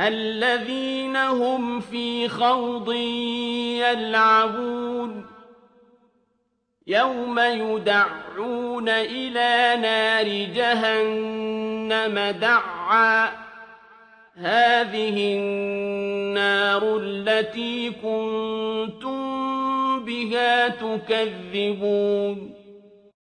الذين هم في خوض يلعبون. يوم يدعون إلى نار جهنم دعا. هذه النار التي كنتم بها تكذبون.